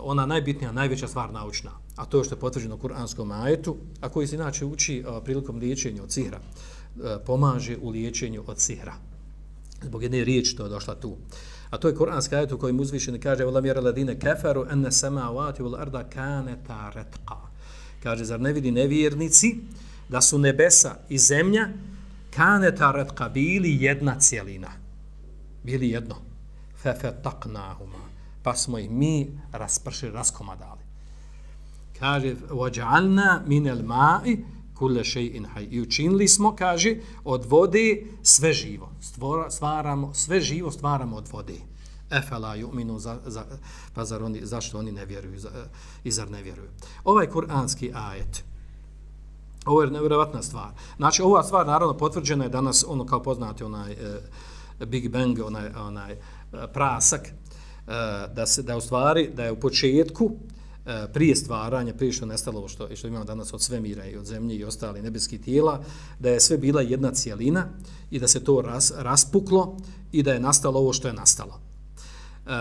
ona najbitnija, najveća stvar naučna, a to je što je potvrđeno u kuranskom ajetu, a koji se inače uči a, prilikom liječenja od sihra, a, pomaže u liječenju od sihra. Zbog jedne riječi to je došla tu. A to je kuranski ajet u kojem uzvišeni kaže وَلَمْ يَرَ لَدِينَ كَفَرُ أَنَّ سَمَاوَاتِ وَالْأَرْضَ كَانَتَا رَتْقَ Kaže, zar ne vidi nevjernici da su nebesa i zemlja kaneta retka bili jedna cijelina. Bili jedno. Fefe taknahuma. Pa smo ih mi raspršili, raskomadali. Kaže, vođalna minel ma'i kule še'in haj. I učinili smo, kaže, od vode sve živo. Stvora, stvaramo, sve živo stvaramo od vode. Efela ju'minu, za, za, pa zar oni, zašto oni ne vjeruju za, i zar ne vjeruju. Ovaj kuranski ajet, ovo je nevjerovatna stvar. Znači, ova stvar naravno potvrđena je danas, ono kao poznate, onaj e, Big Bang, onaj, onaj eh, prasak, Eh, da se da u stvari, da je u početku, eh, prije stvaranja, prije što nestalo što, što imamo danas od svemira i od zemlje i ostali nebeskih tijela, da je sve bila jedna cijelina i da se to ras, raspuklo i da je nastalo ovo što je nastalo. E,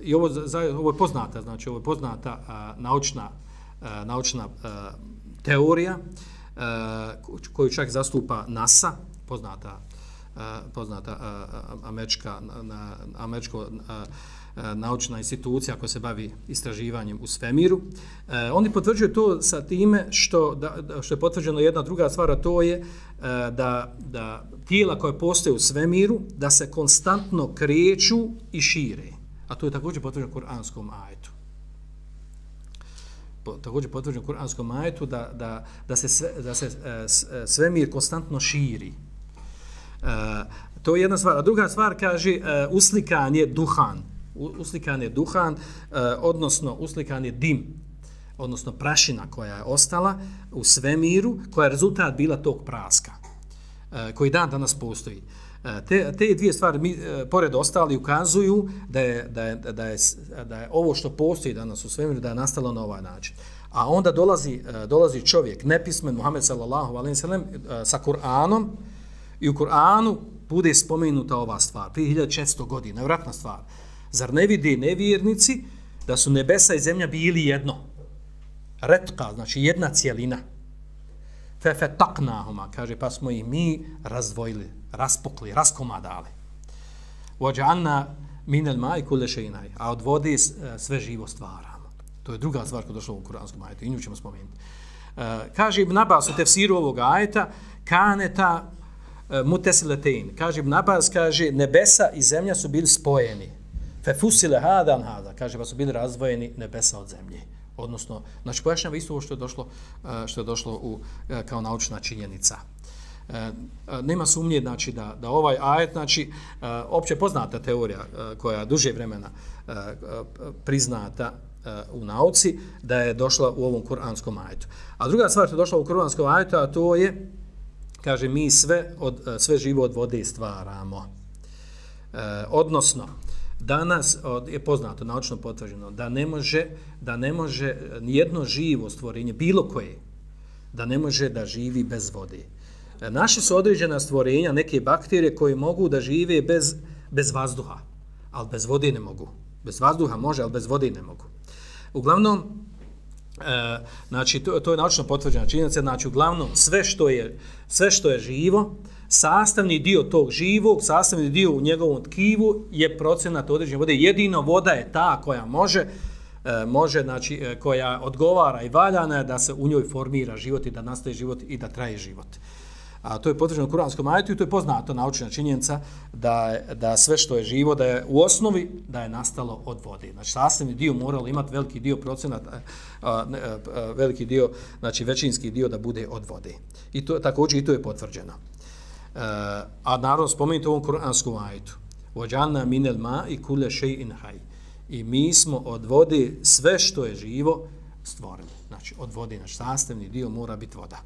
I ovo, za, ovo je poznata, znači ovo je poznata a, naučna, a, naučna a, teorija a, koju čak zastupa NASA, poznata, a, poznata a, američka, na, američko a, naučna institucija koja se bavi istraživanjem u svemiru. E, oni potvrđuju to sa time što, da, što je potvrđeno jedna druga stvar, a to je e, da, da tijela koje postoje u svemiru, da se konstantno kreću i šire. A to je također potvrđeno u Kur'anskom ajetu. Po, također potvrđeno Kur'anskom ajetu da, da, da se, sve, da se e, e svemir konstantno širi. E, to je jedna stvar. A druga stvar kaže e, uslikan je duhan. Uslikan je duhan, eh, odnosno uslikan je dim odnosno prašina koja je ostala u svemiru, koja je rezultat bila tog praska, koji dan danas postoji. Te, te dvije stvari, mi, pored ostali, ukazuju da je, da, je, da, je, da je ovo što postoji danas u svemiru, da je nastalo na ovaj način. A onda dolazi, dolazi čovjek, nepismen, Muhammed sallallahu alaihi sallam, sa Kur'anom, i u Kur'anu bude spomenuta ova stvar, prije 1400 godina, nevratna stvar. Zar ne vidi nevjernici da su nebesa i zemlja bili jedno? Retka, znači jedna cijelina. Fefe taknahuma, kaže, pa smo i mi razdvojili, raspukli, raskomadali. Vođanna minel maj kule šeinaj, a od vode e, sve živo stvaramo. To je druga stvar koja došla u kuranskom ajetu, i nju ćemo spomenuti. E, kaže Ibn Abbas u tefsiru ovog ajeta, kaneta e, E, mutesiletein. Kaže Ibn Abbas, kaže, nebesa i zemlja su bili spojeni. Fe fusile hadan hada, kaže, pa su bili razdvojeni nebesa od zemlje. Odnosno, znači, pojašnjava isto ovo što je došlo, e, što je došlo u, e, kao naučna činjenica. E, nema sumnje znači da da ovaj ajet znači e, opće poznata teorija koja duže vremena priznata u nauci da je došla u ovom kuranskom ajetu. A druga stvar što je došla u kuranskom ajetu a to je kaže mi sve od e, sve živo od vode stvaramo. E, odnosno danas od, je poznato naučno potvrđeno da ne može da ne može ni jedno živo stvorenje bilo koje da ne može da živi bez vode. E, Naše su određena stvorenja, neke bakterije koje mogu da žive bez, bez vazduha, ali bez vode ne mogu. Bez vazduha može, ali bez vode ne mogu. Uglavnom, e, znači, to, to je naučno potvrđena činjenica, znači, uglavnom, sve što je, sve što je živo, sastavni dio tog živog, sastavni dio u njegovom tkivu je procenat određene vode. Jedino voda je ta koja može, e, može znači, e, koja odgovara i valjana je da se u njoj formira život i da nastaje život i da traje život. A to je potvrđeno u kuranskom ajetu i to je poznato naučna činjenica da, da sve što je živo, da je u osnovi da je nastalo od vode. Znači, sastavni dio moralo imati veliki dio procenata, a, a, a, veliki dio, znači većinski dio da bude od vode. I to također i to je potvrđeno. E, a naravno, spomenite u ovom kuranskom ajetu. Vođana minel ma i kule šej in haj. I mi smo od vode sve što je živo stvorili. Znači, od vode, naš sastavni dio mora biti voda.